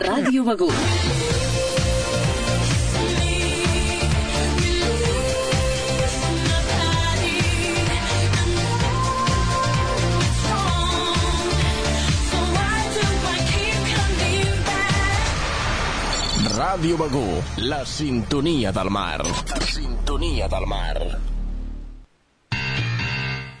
Ràdio Begú. Ràdio Begú, la sintonia del mar. La sintonia del mar.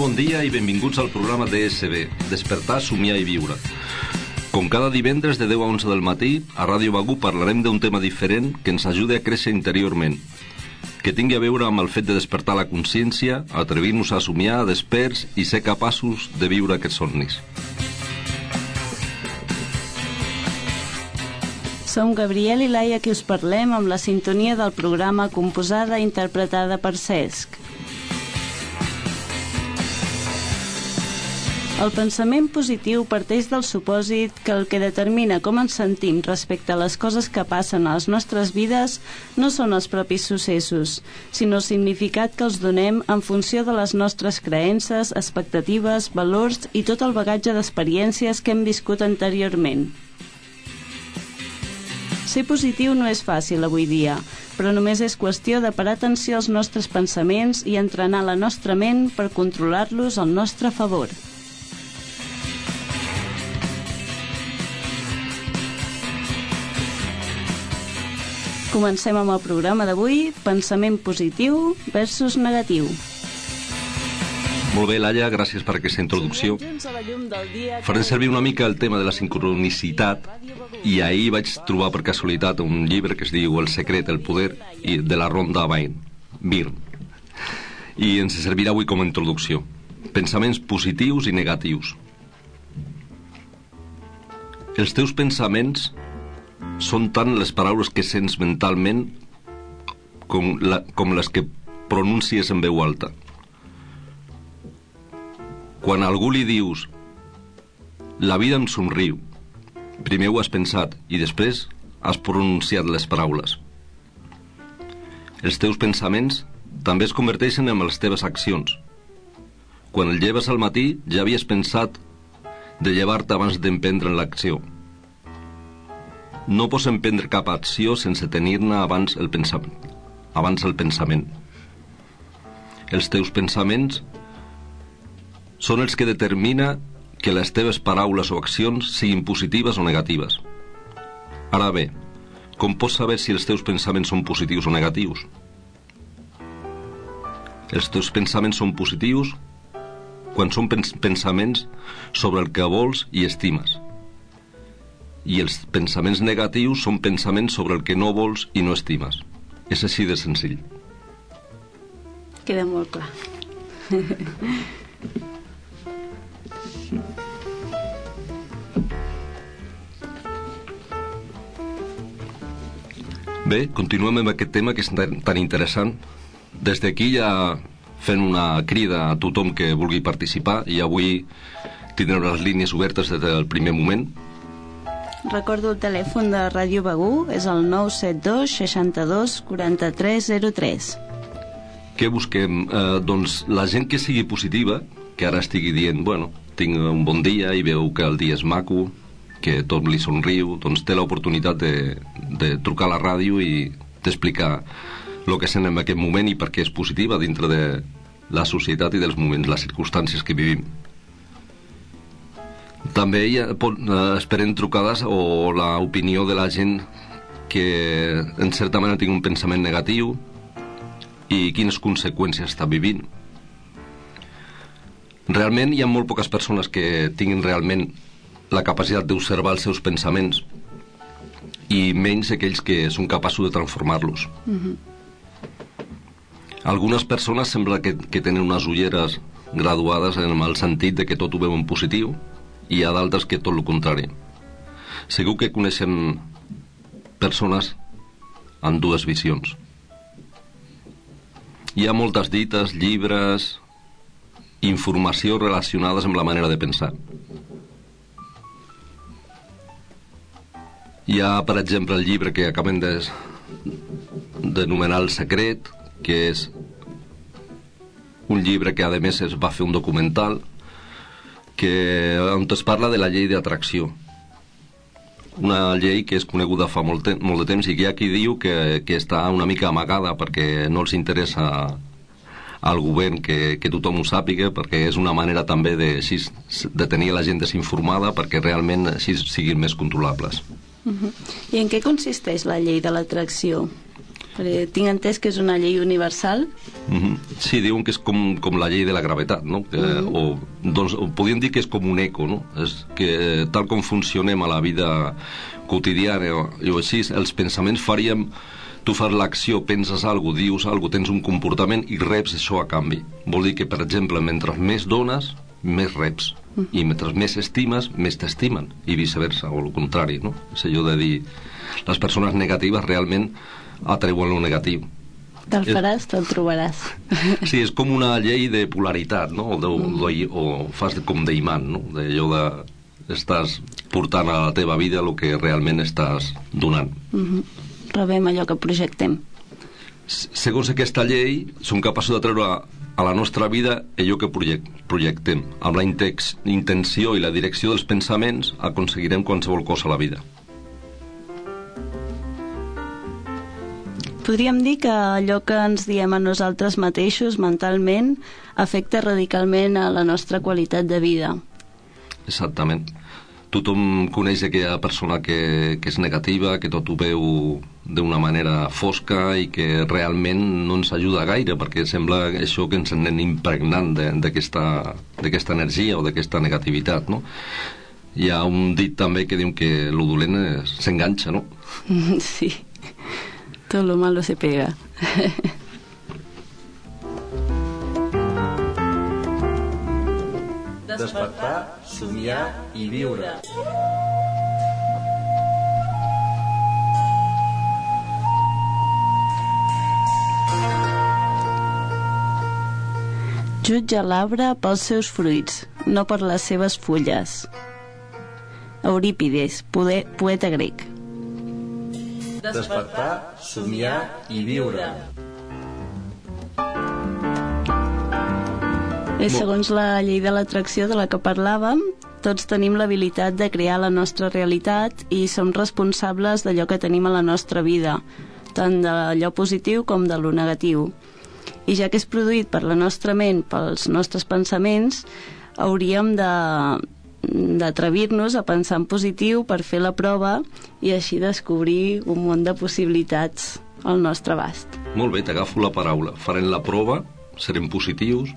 Bon dia i benvinguts al programa DSB, Despertar, Somiar i Viure. Com cada divendres de 10 a 11 del matí, a Ràdio Bagú parlarem d'un tema diferent que ens ajude a créixer interiorment, que tingui a veure amb el fet de despertar la consciència, atrevir-nos a somiar desperts i ser capaços de viure aquests somnis. Som Gabriel i Laia que us parlem amb la sintonia del programa composada i interpretada per Cesc. El pensament positiu parteix del supòsit que el que determina com ens sentim respecte a les coses que passen a les nostres vides no són els propis successos, sinó el significat que els donem en funció de les nostres creences, expectatives, valors i tot el bagatge d'experiències que hem viscut anteriorment. Ser positiu no és fàcil avui dia, però només és qüestió de parar atenció als nostres pensaments i entrenar la nostra ment per controlar-los al nostre favor. Comencem amb el programa d'avui, pensament positiu versus negatiu. Molt bé, Laia, gràcies per aquesta introducció. Farem servir una mica el tema de la sincronicitat i ahir vaig trobar per casualitat un llibre que es diu El secret, el poder i de la Ronda Byrne. Byrne. I ens servirà avui com a introducció. Pensaments positius i negatius. Els teus pensaments són tant les paraules que sents mentalment com, la, com les que pronuncies en veu alta. Quan algú li dius la vida em somriu, primer ho has pensat i després has pronunciat les paraules. Els teus pensaments també es converteixen en les teves accions. Quan el lleves al matí ja havies pensat de llevar-te abans d'emprendre l'acció. No pots emprendre cap acció sense tenir-ne abans el pensament. Abans el pensament. Els teus pensaments són els que determina que les teves paraules o accions siguin positives o negatives. Ara bé, com pots saber si els teus pensaments són positius o negatius? Els teus pensaments són positius quan són pens pensaments sobre el que vols i estimes. I els pensaments negatius són pensaments sobre el que no vols i no estimes. És així de senzill. Queda molt clar. Bé, continuem amb aquest tema que és tan, tan interessant. Des d'aquí ja fent una crida a tothom que vulgui participar i avui tindrem les línies obertes des del primer moment. Recordo el telèfon de Ràdio Begú, és el 972 62 4303. Què busquem? Eh, doncs la gent que sigui positiva, que ara estigui dient, bueno, tinc un bon dia i veu que el dia és maco, que tot li somriu, doncs té l'oportunitat de, de trucar a la ràdio i d'explicar el que sent en aquest moment i per què és positiva dintre de la societat i dels moments, les circumstàncies que vivim. També hi ha, pot, eh, esperem trucades o l'opinió de la gent que en certa manera tinc un pensament negatiu i quines conseqüències està vivint. Realment hi ha molt poques persones que tinguin realment la capacitat d'observar els seus pensaments i menys aquells que són capaços de transformar-los. Mm -hmm. Algunes persones sembla que, que tenen unes ulleres graduades en el sentit de que tot ho veuen positiu i hi ha d'altres que tot el contrari. Segur que coneixem persones amb dues visions. Hi ha moltes dites, llibres, informació relacionades amb la manera de pensar. Hi ha, per exemple, el llibre que acabem de d'anomenar El secret, que és un llibre que, a més, es va fer un documental que, on es parla de la llei d'atracció una llei que és coneguda fa molt, te molt de temps i que hi ha qui diu que, que està una mica amagada perquè no els interessa al govern que, que tothom ho sàpiga perquè és una manera també de, així, de tenir la gent desinformada perquè realment així siguin més controlables. Uh -huh. I en què consisteix la llei de l'atracció? Perquè tinc entès que és una llei universal. Uh -huh. Sí, diuen que és com, com la llei de la gravetat, no? Que, uh -huh. o, doncs, podríem dir que és com un eco, no? És que tal com funcionem a la vida quotidiana o així, els pensaments faríem tu fas l'acció, penses alguna dius alguna tens un comportament i reps això a canvi. Vol dir que, per exemple, mentre més dones, més reps. -huh. I mentre més estimes, més t'estimen. I viceversa, o el contrari, no? És allò de dir... Les persones negatives realment atreuen lo negatiu. Te'l faràs, te'l trobaràs. Sí, és com una llei de polaritat, no? O, de, mm. o fas com d'imant, no? D'allò de estàs portant a la teva vida el que realment estàs donant. Mm -hmm. Rebem allò que projectem. Segons aquesta llei, som capaços de treure a la nostra vida allò que project, projectem. Amb la intenció i la direcció dels pensaments aconseguirem qualsevol cosa a la vida. Podríem dir que allò que ens diem a nosaltres mateixos mentalment afecta radicalment a la nostra qualitat de vida. Exactament. Tothom coneix aquella persona que, que és negativa, que tot ho veu d'una manera fosca i que realment no ens ajuda gaire perquè sembla això que ens anem impregnant d'aquesta energia o d'aquesta negativitat, no? Hi ha un dit també que diu que el dolent s'enganxa, no? Sí. Todo lo malo se pega. Despertar, somiar i viure. Jutja l'arbre pels seus fruits, no per les seves fulles. Eurípides, poeta grec despertar, somiar i viure. I segons la llei de l'atracció de la que parlàvem, tots tenim l'habilitat de crear la nostra realitat i som responsables d'allò que tenim a la nostra vida, tant d'allò positiu com de lo negatiu. I ja que és produït per la nostra ment, pels nostres pensaments, hauríem de, d'atrevir-nos a pensar en positiu per fer la prova i així descobrir un munt de possibilitats al nostre abast. Molt bé, t'agafo la paraula. Farem la prova, serem positius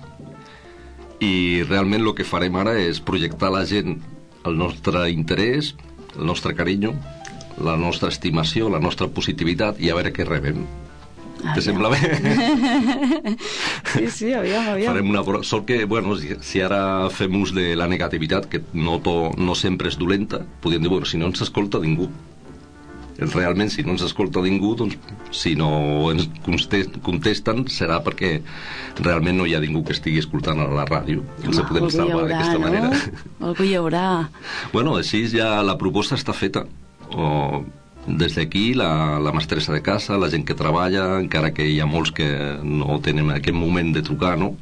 i realment el que farem ara és projectar a la gent el nostre interès, el nostre carinyo, la nostra estimació, la nostra positivitat i a veure què rebem. Te sembla bé? sí, sí, aviam, aviam. Farem una... Sol que, bueno, si, ara fem ús de la negativitat, que no, to, no sempre és dolenta, podríem dir, bueno, si no ens escolta ningú, realment si no ens escolta ningú doncs si no ens contesten serà perquè realment no hi ha ningú que estigui escoltant a la ràdio. Ens podem salvar d'aquesta no? manera. Algú hi haurà. Bueno, així ja la proposta està feta. O des d'aquí, la, la mestressa de casa, la gent que treballa, encara que hi ha molts que no tenen aquest moment de trucar, no?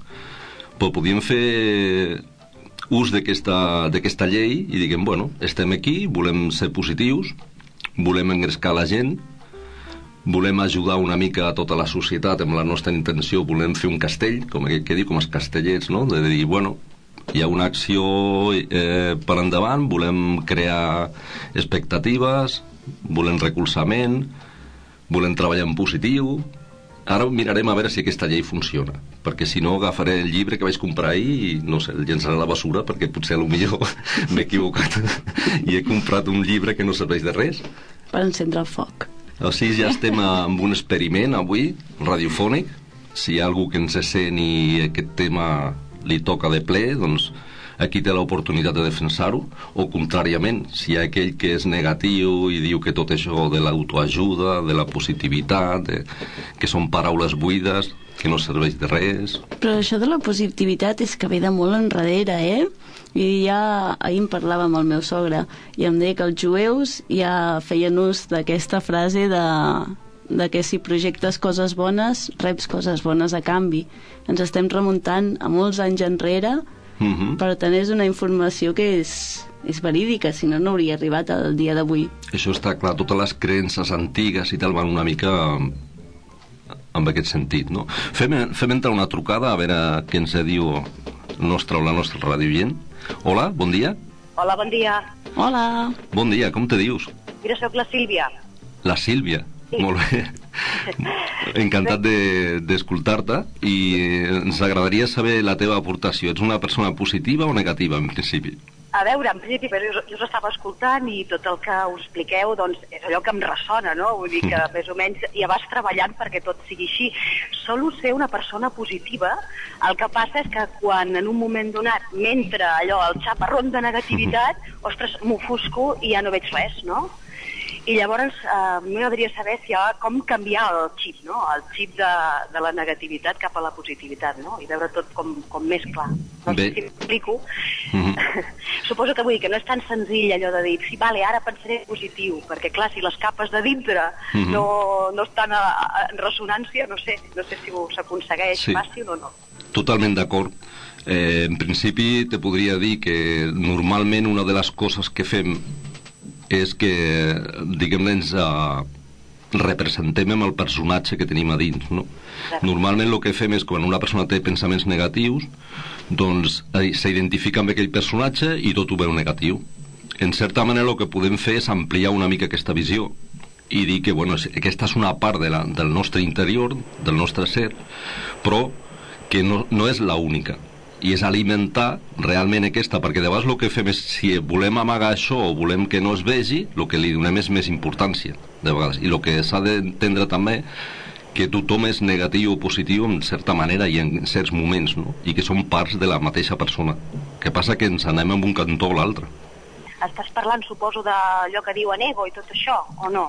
Però podíem fer ús d'aquesta llei i diguem, bueno, estem aquí, volem ser positius, volem engrescar la gent, volem ajudar una mica a tota la societat amb la nostra intenció, volem fer un castell, com que, que diu, com els castellets, no? De dir, bueno, hi ha una acció eh, per endavant, volem crear expectatives, volem recolzament, volem treballar en positiu... Ara mirarem a veure si aquesta llei funciona, perquè si no agafaré el llibre que vaig comprar ahir i, no sé, el llençaré a la basura perquè potser millor m'he equivocat i he comprat un llibre que no serveix de res. Per encendre el foc. O sigui, ja estem amb un experiment avui, radiofònic, si hi ha algú que ens sent i aquest tema li toca de ple, doncs aquí té l'oportunitat de defensar-ho, o contràriament, si hi ha aquell que és negatiu i diu que tot això de l'autoajuda, de la positivitat, de, que són paraules buides, que no serveix de res... Però això de la positivitat és que ve de molt enrere, eh? I ja ahir em parlava amb el meu sogre i em deia que els jueus ja feien ús d'aquesta frase de, de que si projectes coses bones, reps coses bones a canvi. Ens estem remuntant a molts anys enrere Uh -huh. per tant és una informació que és, és verídica, si no, no hauria arribat al dia d'avui. Això està clar, totes les creences antigues i tal van una mica amb, amb aquest sentit, no? Fem, fem entrar una trucada a veure què ens diu el nostre o la nostra radioient. Hola, bon dia. Hola, bon dia. Hola! Bon dia, com te dius? Mira, sóc la Sílvia. La Sílvia. Sí. Molt bé. Encantat de- d'escoltar-te i ens agradaria saber la teva aportació. Ets una persona positiva o negativa, en principi? A veure, en principi, però jo, jo us estava escoltant i tot el que us expliqueu doncs, és allò que em ressona, no? Vull dir que més o menys ja vas treballant perquè tot sigui així. Solo ser una persona positiva, el que passa és que quan en un moment donat m'entra allò, el xaparrón de negativitat, ostres, m'ofusco i ja no veig res, no? I llavors eh, m'agradaria saber si ha com canviar el xip, no? El xip de, de la negativitat cap a la positivitat, no? I veure tot com, com més clar. No Bé. sé si m'explico. Mhm. Suposo que vull dir que no és tan senzill allò de dir, sí, vale, ara pensaré positiu, perquè clar, si les capes de dintre Mhm. no, no estan a, a, en ressonància, no sé, no sé si s'aconsegueix Sí. fàcil o no. Totalment d'acord. Eh, en principi te podria dir que normalment una de les coses que fem és que, diguem-ne, ens eh, representem amb el personatge que tenim a dins, no? Normalment el que fem és quan una persona té pensaments negatius, doncs eh, s'identifica amb aquell personatge i tot ho veu negatiu. En certa manera el que podem fer és ampliar una mica aquesta visió i dir que bueno, aquesta és una part de la, del nostre interior, del nostre ser, però que no, no és la única i és alimentar realment aquesta perquè de vegades el que fem és si volem amagar això o volem que no es vegi el que li donem és més importància de vegades i el que s'ha d'entendre també que tothom és negatiu o positiu en certa manera i en certs moments no? i que són parts de la mateixa persona que passa que ens anem en un cantó o l'altre Estàs parlant, suposo, d'allò que diuen ego i tot això, o no?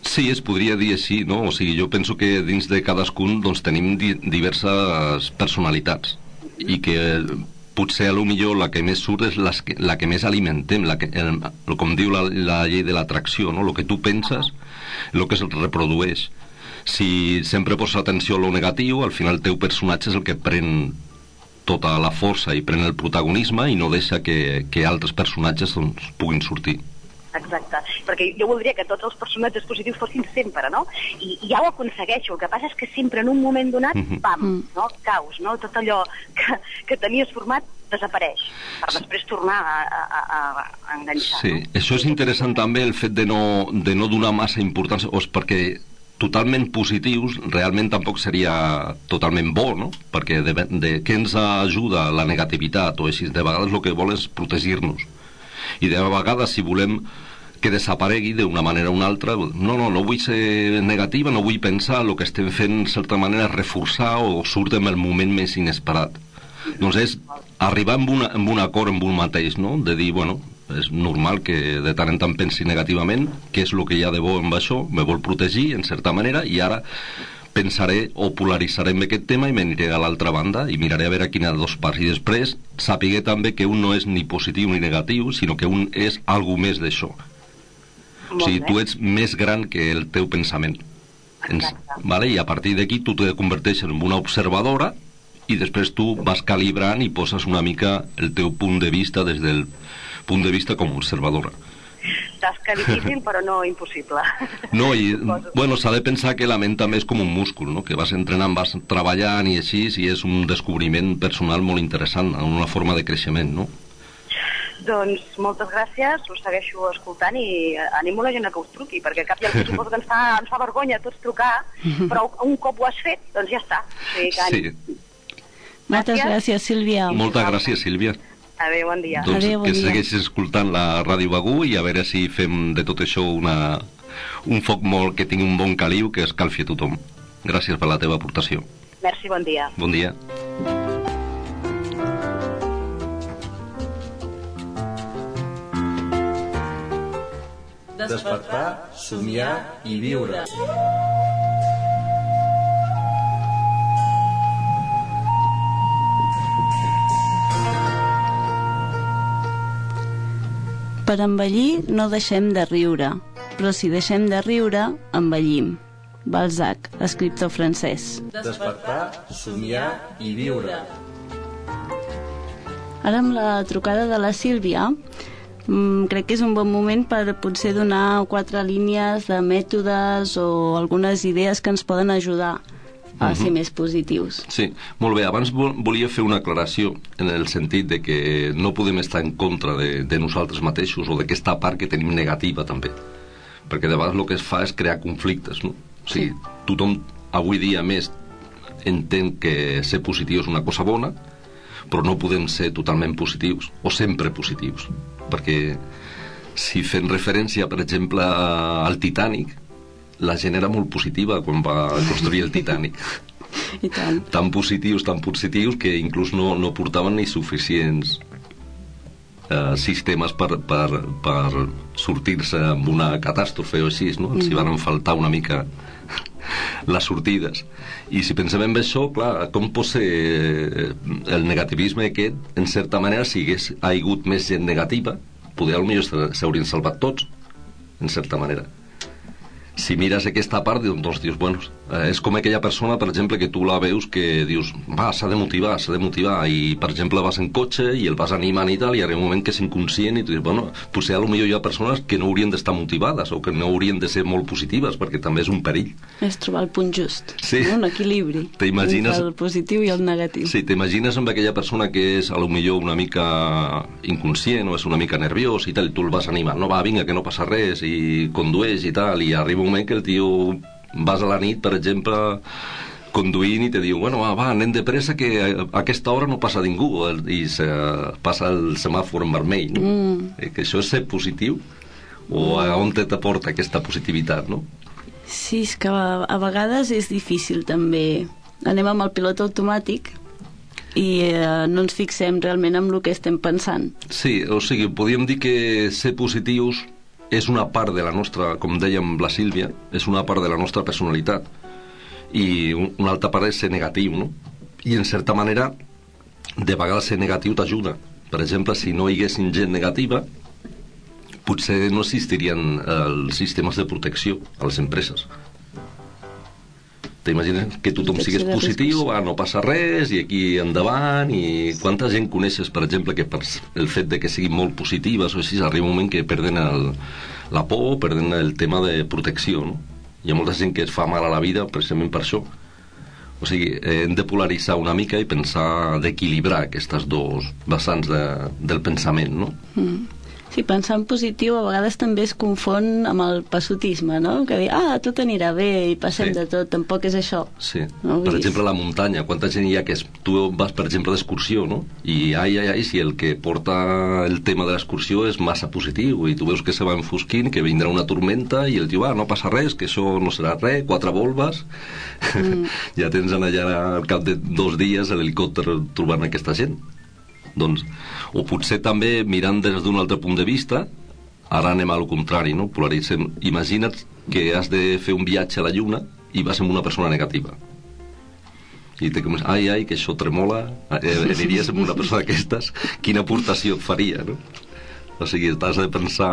Sí, es podria dir així, no? O sigui, jo penso que dins de cadascun doncs, tenim di diverses personalitats i que potser a lo millor la que més surt és les que, la que més alimentem, la que, el, el, com diu la, la llei de l'atracció, no? El que tu penses, el que es reprodueix. Si sempre poses atenció a lo negatiu, al final el teu personatge és el que pren tota la força i pren el protagonisme i no deixa que, que altres personatges doncs, puguin sortir. Exacte, perquè jo voldria que tots els personatges positius fossin sempre, no? I, i ja ho aconsegueixo, el que passa és que sempre en un moment donat, Mhm. pam, Mm. no? caus, no? Tot allò que, que tenies format desapareix, per després tornar a, a, a, a enganxar. Sí, no? això és interessant també el fet de no, de no donar massa importància, o és perquè totalment positius realment tampoc seria totalment bo, no? Perquè de, de què ens ajuda la negativitat o així? De vegades el que vol és protegir-nos. I de vegades si volem que desaparegui d'una manera o una altra, no, no, no vull ser negativa, no vull pensar, el que estem fent, en certa manera, és reforçar o surt en el moment més inesperat. Doncs és arribar amb, una, amb un acord amb un mateix, no? De dir, bueno, és normal que de tant en tant pensi negativament, què és el que hi ha de bo amb això, me vol protegir, en certa manera, i ara pensaré o polaritzaré amb aquest tema i m'aniré a l'altra banda i miraré a veure quina dos parts. I després sapigué també que un no és ni positiu ni negatiu, sinó que un és algú més d'això. O sigui, tu ets més gran que el teu pensament. Ens, vale? I a partir d'aquí tu te converteixes en una observadora i després tu vas calibrant i poses una mica el teu punt de vista des del punt de vista com a observadora. Tasca difícil, però no impossible. No, i, bueno, s'ha de pensar que la ment també és com un múscul, no? que vas entrenant, vas treballant i així, i és un descobriment personal molt interessant, una forma de creixement, no? doncs moltes gràcies, us segueixo escoltant i eh, animo la gent a que us truqui, perquè cap i a suposo que ens fa, ens fa vergonya tots trucar, però un cop ho has fet, doncs ja està. O sigui que Sí. ànim. Moltes Gràcies. gràcies, Sílvia. Moltes gràcies, Sílvia. Adéu, bon dia. Doncs Adéu, bon que dia. segueixis escoltant la Ràdio Bagú i a veure si fem de tot això una, un foc molt que tingui un bon caliu que escalfi a tothom. Gràcies per la teva aportació. Merci, bon dia. Bon dia. Despertar, somiar i viure. Per envellir no deixem de riure, però si deixem de riure, envellim. Balzac, escriptor francès. Despertar, somiar i viure. Ara amb la trucada de la Sílvia, mm, crec que és un bon moment per potser donar quatre línies de mètodes o algunes idees que ens poden ajudar a ser més positius. Sí, molt bé. Abans vol, volia fer una aclaració en el sentit de que no podem estar en contra de, de nosaltres mateixos o d'aquesta part que tenim negativa també. Perquè de vegades el que es fa és crear conflictes, no? O sigui, tothom avui dia més entén que ser positiu és una cosa bona, però no podem ser totalment positius o sempre positius perquè si fem referència per exemple al Titanic la gent era molt positiva quan va construir el Titanic I tant. tan positius, tan positius que inclús no, no portaven ni suficients eh, sistemes per, per, per sortir-se amb una catàstrofe o així, no? Els hi van faltar una mica les sortides. I si pensem en això, clar, com pot ser eh, el negativisme aquest, en certa manera, si hagués hagut més gent negativa, poder potser s'haurien salvat tots, en certa manera si mires aquesta part, doncs dius, bueno, eh, és com aquella persona, per exemple, que tu la veus que dius, va, s'ha de motivar, s'ha de motivar, i, per exemple, vas en cotxe i el vas animant i tal, i arriba un moment que és inconscient i tu dius, bueno, potser a lo millor hi ha persones que no haurien d'estar motivades o que no haurien de ser molt positives, perquè també és un perill. És trobar el punt just, Sí. no? un equilibri T'imagines- entre el positiu i el negatiu. Sí, t'imagines amb aquella persona que és a lo millor una mica inconscient o és una mica nerviós i tal, i tu el vas animant, no, va, vinga, que no passa res, i condueix i tal, i arriba un moment que el tio vas a la nit, per exemple, conduint i te diu, bueno, va, va anem de pressa que a aquesta hora no passa ningú i se, passa el semàfor en vermell, no? Mm. Eh, Que això és ser positiu o a on te t'aporta aquesta positivitat, no? Sí, és que a, a vegades és difícil també. Anem amb el pilot automàtic i eh, no ens fixem realment en el que estem pensant. Sí, o sigui, podríem dir que ser positius és una part de la nostra, com dèiem la Sílvia, és una part de la nostra personalitat i un- una altra part és ser negatiu, no? I en certa manera, de vegades ser negatiu t'ajuda. Per exemple, si no hi haguessin gent negativa, potser no existirien els sistemes de protecció a les empreses. T'imagines que tothom sigués positiu, va, no passa res, i aquí endavant, i quanta gent coneixes, per exemple, que per el fet de que siguin molt positives o així, arriba un moment que perden el, la por, perden el tema de protecció, no? Hi ha molta gent que es fa mal a la vida precisament per això. O sigui, eh, hem de polaritzar una mica i pensar d'equilibrar aquestes dos vessants de, del pensament, no? Sí, pensar en positiu a vegades també es confon amb el passotisme, no? Que dir, ah, tot anirà bé i passem Sí. de tot, tampoc és això. Sí. No, per exemple, la muntanya, quanta gent hi ha que és, tu vas, per exemple, d'excursió, no? I ai, ai, ai, si el que porta el tema de l'excursió és massa positiu i tu veus que se va enfosquint, que vindrà una tormenta i el diu, ah, no passa res, que això no serà res, quatre volves, mm. ja tens allà al cap de dos dies l'helicòpter trobant aquesta gent. Doncs, o potser també mirant des d'un altre punt de vista, ara anem al contrari, no? Polaritzem. Imagina't que has de fer un viatge a la Lluna i vas amb una persona negativa. I te comences, ai, ai, que això tremola, eh, aniries amb una persona d'aquestes, quina aportació et faria, no? O sigui, t'has de pensar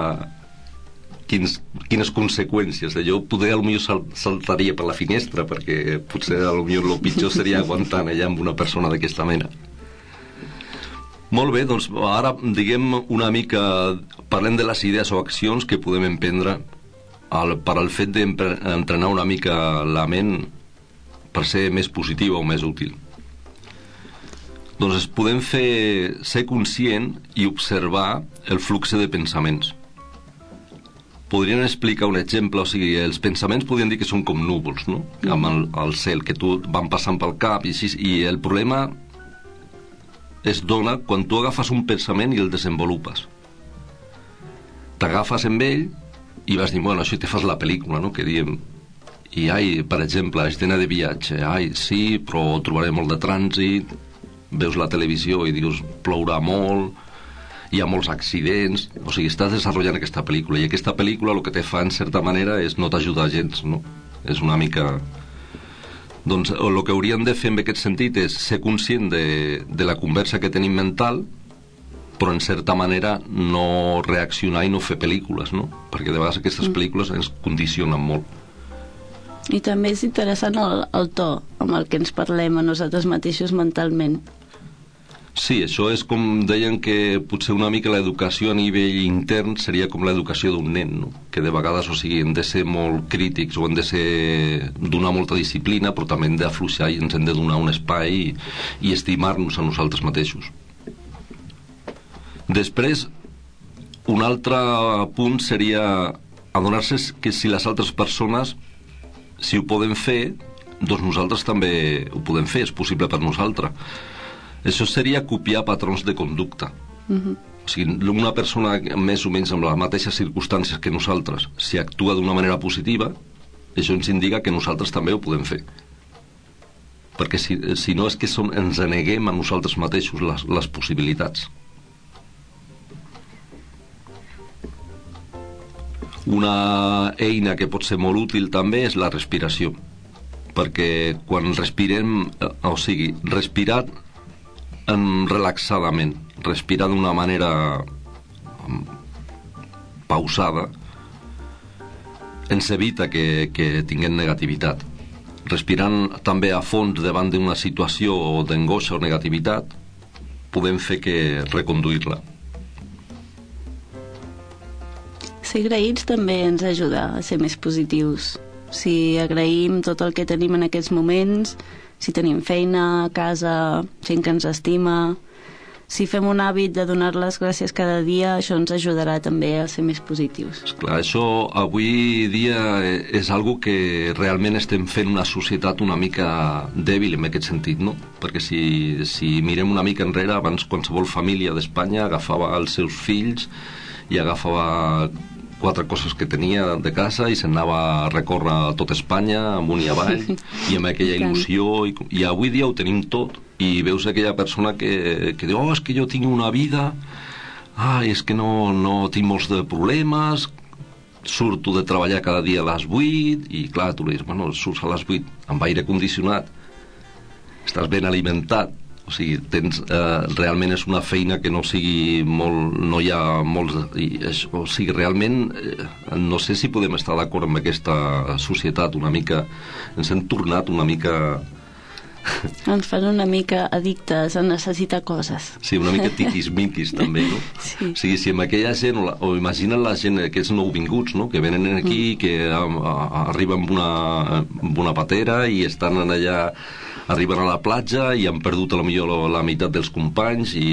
quins, quines conseqüències. Jo poder potser sal, saltaria per la finestra, perquè potser potser el pitjor seria aguantar allà amb una persona d'aquesta mena. Molt bé, doncs ara diguem una mica, parlem de les idees o accions que podem emprendre al, per al fet d'entrenar una mica la ment per ser més positiva o més útil. Doncs es podem fer ser conscient i observar el flux de pensaments. Podrien explicar un exemple, o sigui, els pensaments podrien dir que són com núvols, no? Amb el, el cel, que tu van passant pel cap i així, i el problema es dona quan tu agafes un pensament i el desenvolupes. T'agafes amb ell i vas dir, bueno, això te fas la pel·lícula, no?, que diem. i ai, per exemple, escena de viatge ai, sí, però trobaré molt de trànsit veus la televisió i dius plourà molt hi ha molts accidents o sigui, estàs desenvolupant aquesta pel·lícula i aquesta pel·lícula el que te fa en certa manera és no t'ajudar gens no? és una mica doncs el que hauríem de fer en aquest sentit és ser conscient de, de la conversa que tenim mental però en certa manera no reaccionar i no fer pel·lícules, no? Perquè de vegades aquestes mm. pel·lícules ens condicionen molt. I també és interessant el, el to amb el que ens parlem a nosaltres mateixos mentalment. Sí, això és com deien que potser una mica l'educació a nivell intern seria com l'educació d'un nen, no? que de vegades, o sigui, hem de ser molt crítics o hem de ser donar molta disciplina, però també hem d'afluixar i ens hem de donar un espai i, i estimar-nos a nosaltres mateixos. Després, un altre punt seria adonar-se que si les altres persones, si ho poden fer, doncs nosaltres també ho podem fer, és possible per nosaltres. Això seria copiar patrons de conducta. Uh mhm. -huh. O sigui, una persona més o menys amb les mateixes circumstàncies que nosaltres, si actua d'una manera positiva, això ens indica que nosaltres també ho podem fer. Perquè si, si no és que som, ens aneguem a nosaltres mateixos les, les possibilitats. Una eina que pot ser molt útil també és la respiració, perquè quan respirem, eh, o sigui, respirar en relaxadament, respirar d'una manera mm, pausada, ens evita que, que tinguem negativitat. Respirant també a fons davant d'una situació d'angoixa o negativitat, podem fer que reconduir-la. Ser agraïts també ens ajuda a ser més positius. Si agraïm tot el que tenim en aquests moments, si tenim feina, casa, gent que ens estima, si fem un hàbit de donar les gràcies cada dia, això ens ajudarà també a ser més positius. Esclar, això avui dia és algo que realment estem fent una societat una mica dèbil en aquest sentit, no? Perquè si, si mirem una mica enrere, abans qualsevol família d'Espanya agafava els seus fills i agafava quatre coses que tenia de casa i se'n anava a recórrer tot Espanya, amunt i avall, i amb aquella il·lusió, i, i avui dia ho tenim tot, i veus aquella persona que, que diu, oh, és que jo tinc una vida, ah, és que no, no tinc molts de problemes, surto de treballar cada dia a les 8, i clar, tu li dius, bueno, surts a les 8 amb aire condicionat, estàs ben alimentat, o sigui, tens, eh, realment és una feina que no sigui molt, no hi ha molts, i, o sigui, realment eh, no sé si podem estar d'acord amb aquesta societat una mica, ens hem tornat una mica ens fan una mica addictes a necessitar coses. Sí, una mica tiquis-miquis també, no? Sí. O sigui, si amb aquella gent, o, o imaginen la gent, aquests nouvinguts, no?, que venen aquí, mm. que a, a, arriben amb una, amb una patera i estan allà arriben a la platja i han perdut a la millor la, meitat dels companys i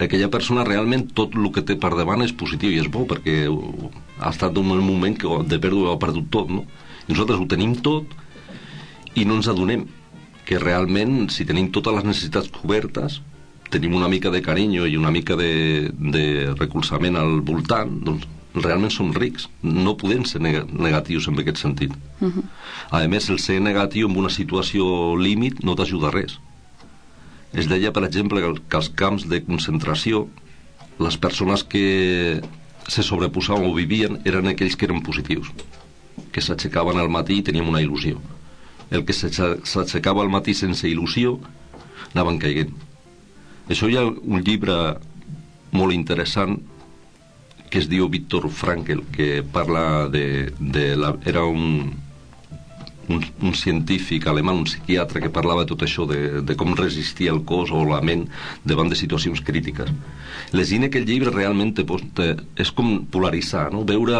aquella persona realment tot el que té per davant és positiu i és bo perquè ha estat un moment que de perdre ho ha perdut tot no? i nosaltres ho tenim tot i no ens adonem que realment si tenim totes les necessitats cobertes tenim una mica de carinyo i una mica de, de recolzament al voltant doncs realment som rics. No podem ser negatius en aquest sentit. Uh -huh. A més, el ser negatiu en una situació límit no t'ajuda res. Es deia, per exemple, que als camps de concentració les persones que se sobreposaven o vivien eren aquells que eren positius, que s'aixecaven al matí i teníem una il·lusió. El que s'aixecava al matí sense il·lusió anaven caiguent. Això hi ha un llibre molt interessant que es diu Víctor Frankel, que parla de... de la, era un, un, un científic alemany, un psiquiatre que parlava de tot això, de, de com resistia el cos o la ment davant de situacions crítiques. Llegint aquell llibre realment te, te, és com polaritzar, no? veure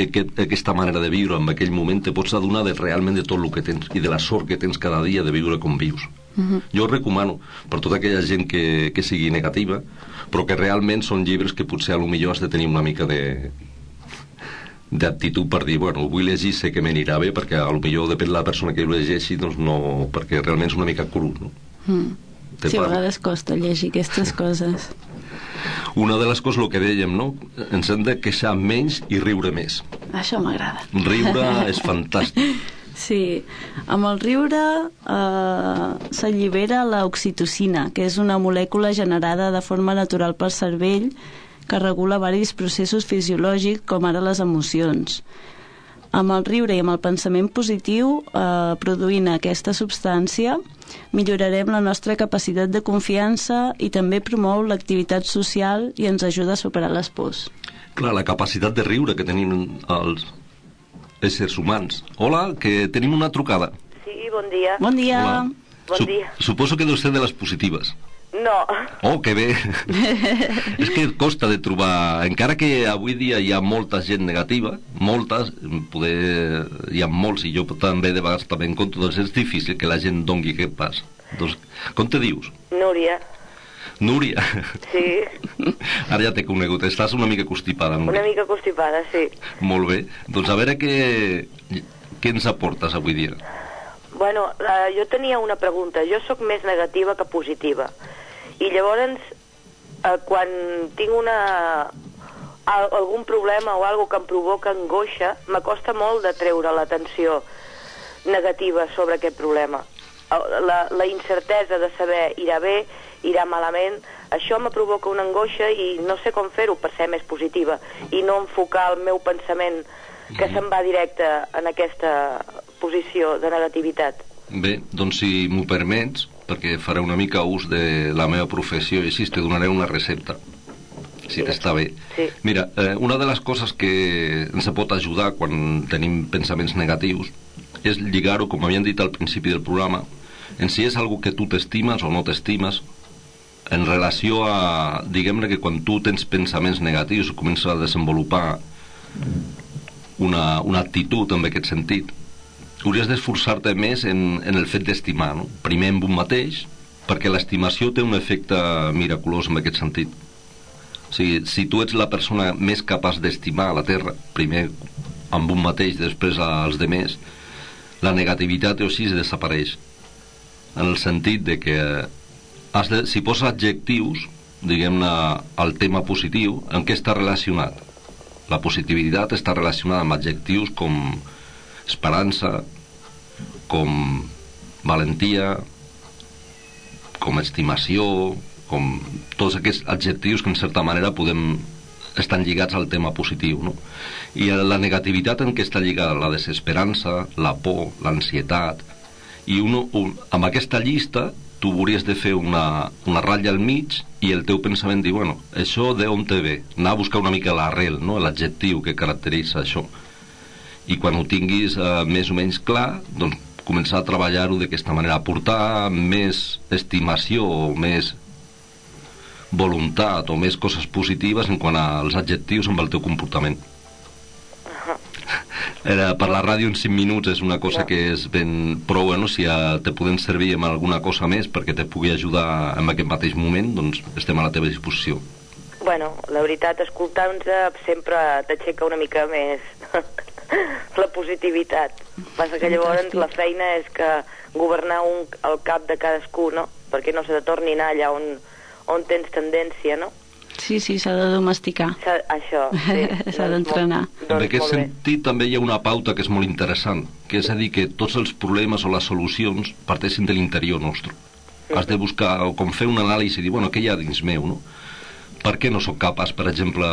aquest, aquesta manera de viure en aquell moment te pots adonar de realment de tot el que tens i de la sort que tens cada dia de viure com vius. Uh mhm. -huh. Jo recomano per tota aquella gent que, que sigui negativa però que realment són llibres que potser a lo millor has de tenir una mica de d'actitud per dir, bueno, vull llegir, sé que m'anirà bé, perquè a lo millor depèn de la persona que ho llegeixi, doncs no, perquè realment és una mica cru, no? Mm. Sí, a vegades costa llegir aquestes coses. Una de les coses, el que dèiem, no? Ens hem de queixar menys i riure més. això m'agrada. Riure és fantàstic. Sí, amb el riure eh, s'allibera l'oxitocina, que és una molècula generada de forma natural pel cervell que regula varis processos fisiològics com ara les emocions. Amb el riure i amb el pensament positiu, eh, produint aquesta substància, millorarem la nostra capacitat de confiança i també promou l'activitat social i ens ajuda a superar les pors. Clar, la capacitat de riure que tenim els éssers humans. Hola, que tenim una trucada. Sí, bon dia. Bon dia. Hola. Bon Su dia. Suposo que deu ser de les positives. No, Oh, que bé. és que costa de trobar... Encara que avui dia hi ha molta gent negativa, moltes, poder... hi ha molts, i jo també de vegades també en compte, doncs és difícil que la gent dongui aquest pas. Doncs, com te dius? Núria. Núria. Sí, Ara ja t'he conegut, estàs una mica constipada, Núria. una mica constipada, sí. Molt bé. Doncs a veure què, què ens aportes avui dia. Bueno, eh, jo tenia una pregunta. Jo sóc més negativa que positiva. I llavors, eh, quan tinc una al, algun problema o algo que em provoca angoixa, m'acosta molt de treure l'atenció negativa sobre aquest problema. El- La, la incertesa de saber irà bé, irà malament, això me provoca una angoixa i no sé com fer-ho per ser més positiva i no enfocar el meu pensament que se'n va directe en aquesta posició de negativitat. Bé, doncs si m'ho permets, perquè faré una mica ús de la meva professió i així te donaré una recepta, si Sí. t'està bé. Sí. Mira, eh, una de les coses que ens pot ajudar quan tenim pensaments negatius és lligar-ho, com havíem dit al principi del programa, en si és algo que tu t'estimes o no t'estimes, en relació a, diguem-ne que quan tu tens pensaments negatius o comences a desenvolupar una, una actitud en aquest sentit, hauries d'esforçar-te més en, en el fet d'estimar, no? Primer amb un mateix, perquè l'estimació té un efecte miraculós en aquest sentit. O sigui, si tu ets la persona més capaç d'estimar la Terra, primer amb un mateix, després als demés, la negativitat o així desapareix. En el sentit de que si poses adjectius, diguem-ne, al tema positiu, en què està relacionat? La positivitat està relacionada amb adjectius com esperança, com valentia, com estimació, com tots aquests adjectius que en certa manera podem estan lligats al tema positiu, no? I la negativitat en què està lligada la desesperança, la por, l'ansietat, i un, un, amb aquesta llista tu hauries de fer una, una ratlla al mig i el teu pensament diu, bueno, això d'on te ve? Anar a buscar una mica l'arrel, no? l'adjectiu que caracteritza això. I quan ho tinguis eh, més o menys clar, doncs començar a treballar-ho d'aquesta manera, aportar més estimació o més voluntat o més coses positives en quant als adjectius amb el teu comportament. Era, per la ràdio en 5 minuts és una cosa que és ben... Però bueno, si ja te podem servir amb alguna cosa més perquè te pugui ajudar en aquest mateix moment, doncs estem a la teva disposició. Bueno, la veritat, escoltar-nos sempre t'aixeca una mica més la positivitat. Passa que llavors Fantàstic. la feina és que governar un, el cap de cadascú, no? Perquè no se te torni a anar allà on, on tens tendència, no? Sí, sí, s'ha de domesticar. Això, sí. S'ha Doncs d'entrenar. molt- en Doncs aquest sentit també hi ha una pauta que és molt interessant, que és a dir que tots els problemes o les solucions parteixen de l'interior nostre. Has de buscar, o com fer un anàlisi i dir, bueno, què hi ha dins meu, no? Per què no sóc capaç, per exemple,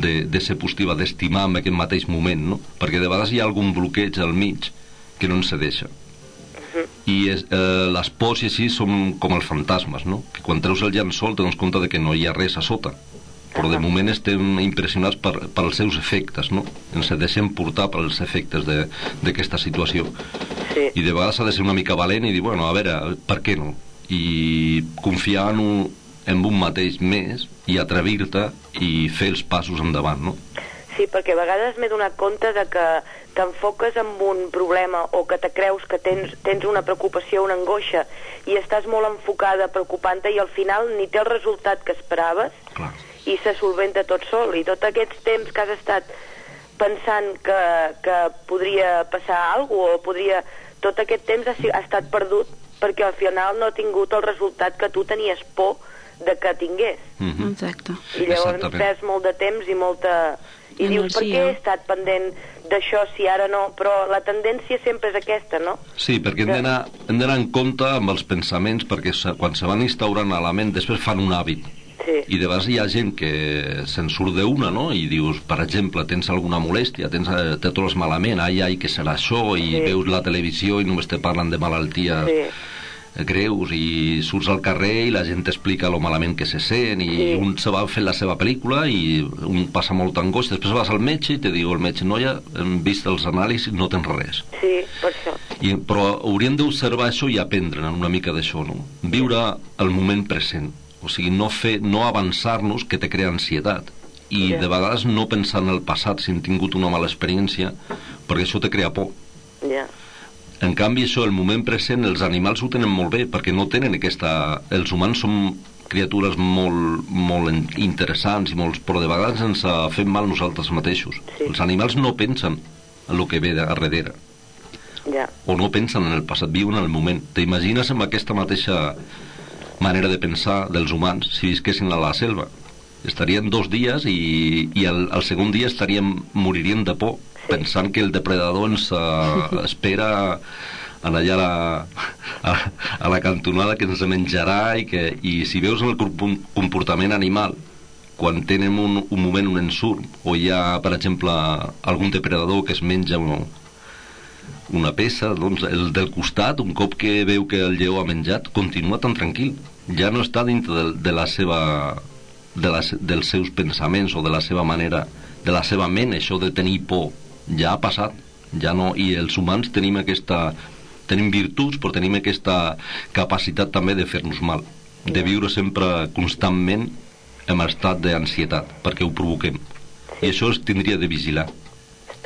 de, de ser positiva, d'estimar en aquest mateix moment, no? Perquè de vegades hi ha algun bloqueig al mig que no ens cedeixa. I és, eh, les pors i així són com els fantasmes, no? Que quan treus el llençol te dones compte de que no hi ha res a sota. Però de moment estem impressionats per, per els seus efectes, no? Ens deixem portar pels efectes de- d'aquesta situació. Sí. I de vegades s'ha de ser una mica valent i dir, bueno, a veure, per què no? I confiar en un, en un mateix més i atrevir-te i fer els passos endavant, no? Sí, perquè a vegades m'he donat compte de que t'enfoques en un problema o que te creus que tens, tens una preocupació, una angoixa, i estàs molt enfocada, preocupant-te, i al final ni té el resultat que esperaves Clar. i se solventa tot sol. I tot aquests temps que has estat pensant que, que podria passar alguna cosa, o podria... Tot aquest temps ha, ha estat perdut perquè al final no ha tingut el resultat que tu tenies por de que tingués. Mhm. Exacte. I llavors Exactament. perds molt de temps i molta... I dius, per què Energia. he estat pendent d'això si ara no? Però la tendència sempre és aquesta, no? Sí, perquè d'anar hem d'anar en compte amb els pensaments, perquè se, quan se van instaurant a la ment, després fan un hàbit. Sí, I de vegades hi ha gent que se'n surt d'una, no? I dius, per exemple, tens alguna molèstia, tens, eh, te trobes malament, ai, ai, què serà això? I Sí. veus la televisió i només te parlen de malalties sí, greus i surts al carrer i la gent t'explica lo malament que se sent i Sí. un se va fent la seva pel·lícula i un passa molt angoix, després vas al metge i te diu el metge, noia, hem vist els anàlisis, no tens res. sí, per això. I, però hauríem d'observar això i aprendre una mica d'això, no? Viure el moment present. O sigui, no, fer, no avançar-nos que te crea ansietat. I Sí. de vegades no pensar en el passat si hem tingut una mala experiència, perquè això te crea por. Ja, En canvi, això, el moment present, els animals ho tenen molt bé, perquè no tenen aquesta... Els humans som criatures molt, molt interessants i molts, però de vegades ens fem mal nosaltres mateixos. Sí. Els animals no pensen en el que ve de darrere ja, o no pensen en el passat, viuen en el moment. T'imagines amb aquesta mateixa manera de pensar dels humans si visquessin a la selva? Estarien dos dies i, i el, el segon dia estaríem, moririen de por. Pensant que el depredador ens uh, espera en allà a la, a, a la cantonada que ens menjarà i, que, i si veus el comp- comportament animal quan tenen un, un moment, un ensurt o hi ha, per exemple, algun depredador que es menja un, una peça, doncs el del costat, un cop que veu que el lleó ha menjat, continua tan tranquil. Ja no està dintre de, de la seva de les, dels seus pensaments o de la seva manera, de la seva ment, això de tenir por, ja ha passat. Ja no, I els humans tenim aquesta tenim virtuts, però tenim aquesta capacitat també de fer-nos mal, de viure sempre constantment en estat d'ansietat, perquè ho provoquem. I això es tindria de vigilar.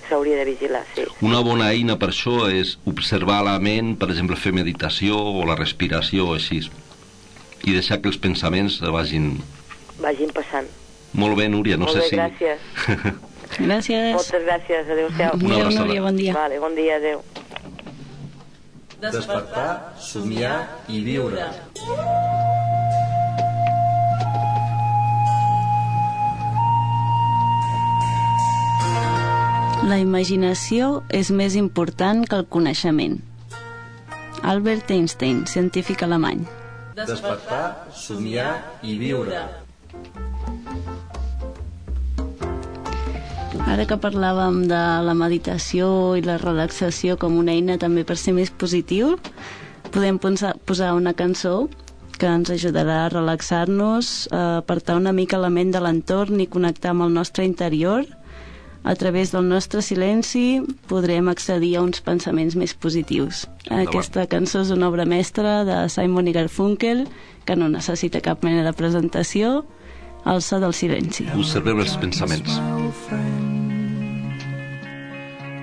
s'hauria de vigilar, sí. Una bona eina per això és observar la ment, per exemple, fer meditació o la respiració o així. I deixar que els pensaments vagin... Vagin passant. Molt bé, Núria, no Molt sé bé, si... gràcies. Gràcies. Moltes gràcies, adéu-siau. Una Adéu. Núria, bon dia. Vale, bon dia, adéu. Despertar, somiar i viure. La imaginació és més important que el coneixement. Albert Einstein, científic alemany. Despertar, somiar i viure. Ara que parlàvem de la meditació i la relaxació com una eina també per ser més positiu, podem posar, una cançó que ens ajudarà a relaxar-nos, a apartar una mica la ment de l'entorn i connectar amb el nostre interior. A través del nostre silenci podrem accedir a uns pensaments més positius. Aquesta cançó és una obra mestra de Simon i Garfunkel que no necessita cap mena de presentació, el so del silenci. Observem els pensaments.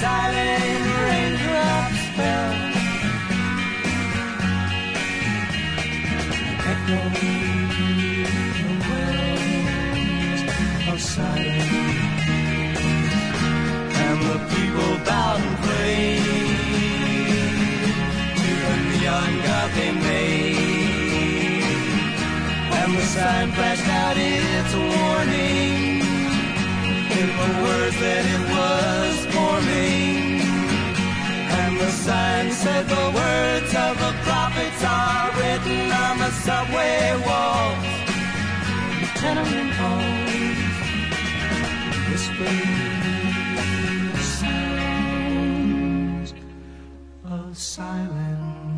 silent raindrops, fell. Echoing the wells of silence. And the people bowed and prayed to the neon god they made. And the sign flashed out its warning the words that it was forming. And the sign said the words of the prophets are written on the subway walls, the tenement halls, whispering sounds of silence.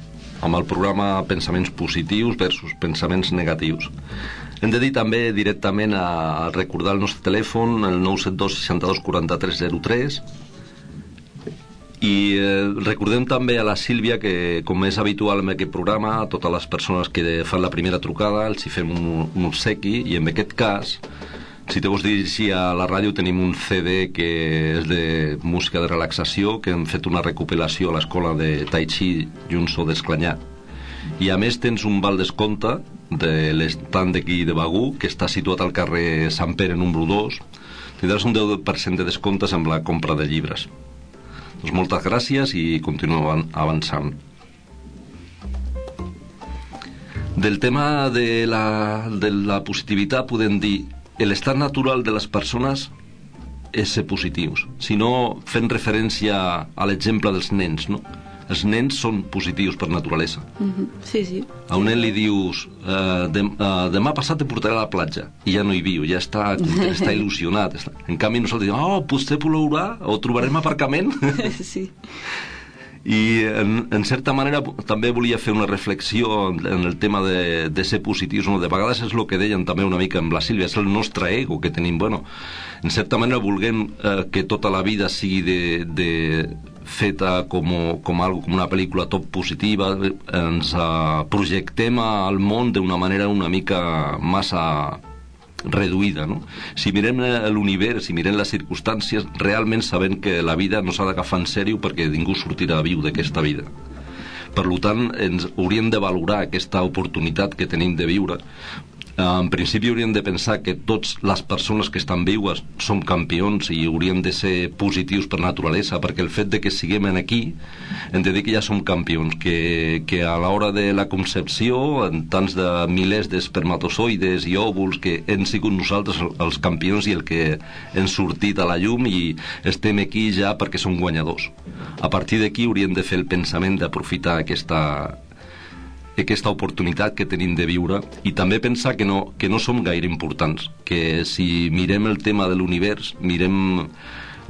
amb el programa Pensaments positius versus pensaments negatius. Hem de dir també directament a, a recordar el nostre telèfon, el 972 62 43 03, i eh, recordem també a la Sílvia que, com és habitual en aquest programa, a totes les persones que fan la primera trucada els hi fem un, un obsequi i en aquest cas, si te vols dirigir a la ràdio, tenim un CD que és de música de relaxació, que hem fet una recopilació a l'escola de Tai Chi Junso d'Esclanyà. I a més tens un val descompte de l'estand d'aquí de Bagú, que està situat al carrer Sant Pere número 2. Tindràs un 10% de descomptes amb la compra de llibres. Doncs moltes gràcies i continuem avançant. Del tema de la, de la positivitat podem dir l'estat natural de les persones és ser positius. Si no, fent referència a l'exemple dels nens, no? Els nens són positius per naturalesa. Mm -hmm. Sí, sí. A un nen li dius eh, dem, eh, demà passat te portaré a la platja i ja no hi viu, ja està, està il·lusionat. Està. En canvi nosaltres diem, oh, potser plourà o trobarem aparcament. sí. I en, en certa manera també volia fer una reflexió en, en el tema de, de ser positius, no? de vegades és el que deien també una mica amb la Sílvia, és el nostre ego que tenim, bueno, en certa manera vulguem eh, que tota la vida sigui de, de feta com, com, algo, com una pel·lícula tot positiva, ens eh, projectem al món d'una manera una mica massa reduïda, no? Si mirem eh, l'univers, si mirem les circumstàncies, realment sabem que la vida no s'ha d'agafar en sèrio perquè ningú sortirà viu d'aquesta vida. Per tant, ens hauríem de valorar aquesta oportunitat que tenim de viure. En principi hauríem de pensar que tots les persones que estan vives són campions i hauríem de ser positius per naturalesa, perquè el fet de que siguem en aquí hem de dir que ja som campions, que, que a l'hora de la concepció, en tants de milers d'espermatozoides i òvuls, que hem sigut nosaltres els campions i el que hem sortit a la llum i estem aquí ja perquè som guanyadors. A partir d'aquí hauríem de fer el pensament d'aprofitar aquesta, aquesta oportunitat que tenim de viure i també pensar que no, que no som gaire importants, que si mirem el tema de l'univers, mirem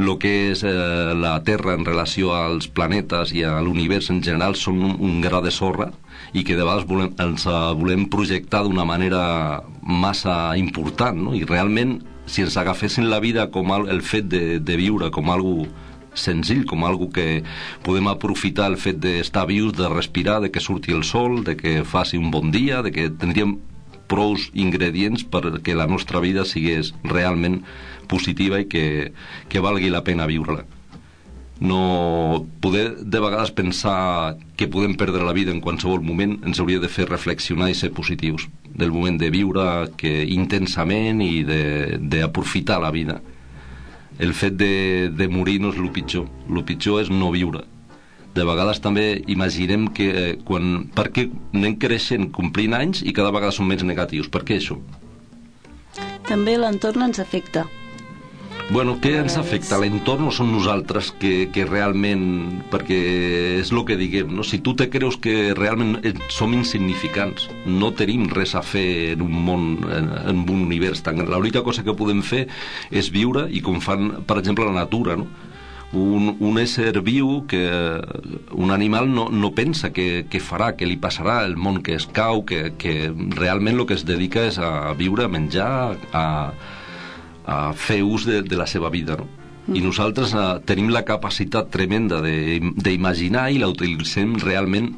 el que és eh, la Terra en relació als planetes i a l'univers en general són un, un gra de sorra i que de vegades volem, ens eh, volem projectar d'una manera massa important no? i realment si ens agafessin la vida com el, el fet de, de viure com algo senzill, com algo que podem aprofitar el fet d'estar vius, de respirar, de que surti el sol, de que faci un bon dia, de que tindríem prous ingredients perquè la nostra vida sigués realment positiva i que, que valgui la pena viure-la. No poder de vegades pensar que podem perdre la vida en qualsevol moment ens hauria de fer reflexionar i ser positius del moment de viure que intensament i d'aprofitar la vida el fet de, de morir no és el pitjor el pitjor és no viure de vegades també imaginem que eh, quan, per què anem creixent complint anys i cada vegada són més negatius? Per què això? També l'entorn ens afecta. Bueno, què ens afecta? L'entorn o són nosaltres que, que realment... Perquè és el que diguem, no? Si tu te creus que realment eh, som insignificants, no tenim res a fer en un món, en, en un univers tan gran. L'única cosa que podem fer és viure i com fan, per exemple, la natura, no? un, un ésser viu que un animal no, no pensa què, què farà, què li passarà el món que es cau, que, que realment el que es dedica és a viure, a menjar, a, a fer ús de, de la seva vida, no? I nosaltres eh, tenim la capacitat tremenda de- d'imaginar i la utilitzem realment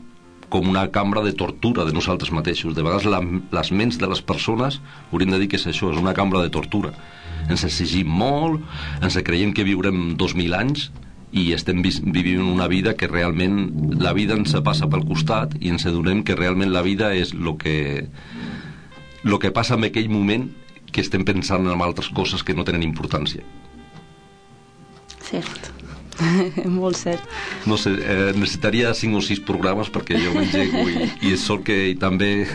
com una cambra de tortura de nosaltres mateixos. De vegades la, les ments de les persones hauríem de dir que és això, és una cambra de tortura. Ens exigim molt, ens creiem que viurem 2.000 anys i estem vivint una vida que realment la vida ens passa pel costat i ens adonem que realment la vida és el que, lo que passa en aquell moment que estem pensant en altres coses que no tenen importància. Cert. Molt cert. No sé, eh, necessitaria 5 o 6 programes perquè jo m'engego i, i és sort que i també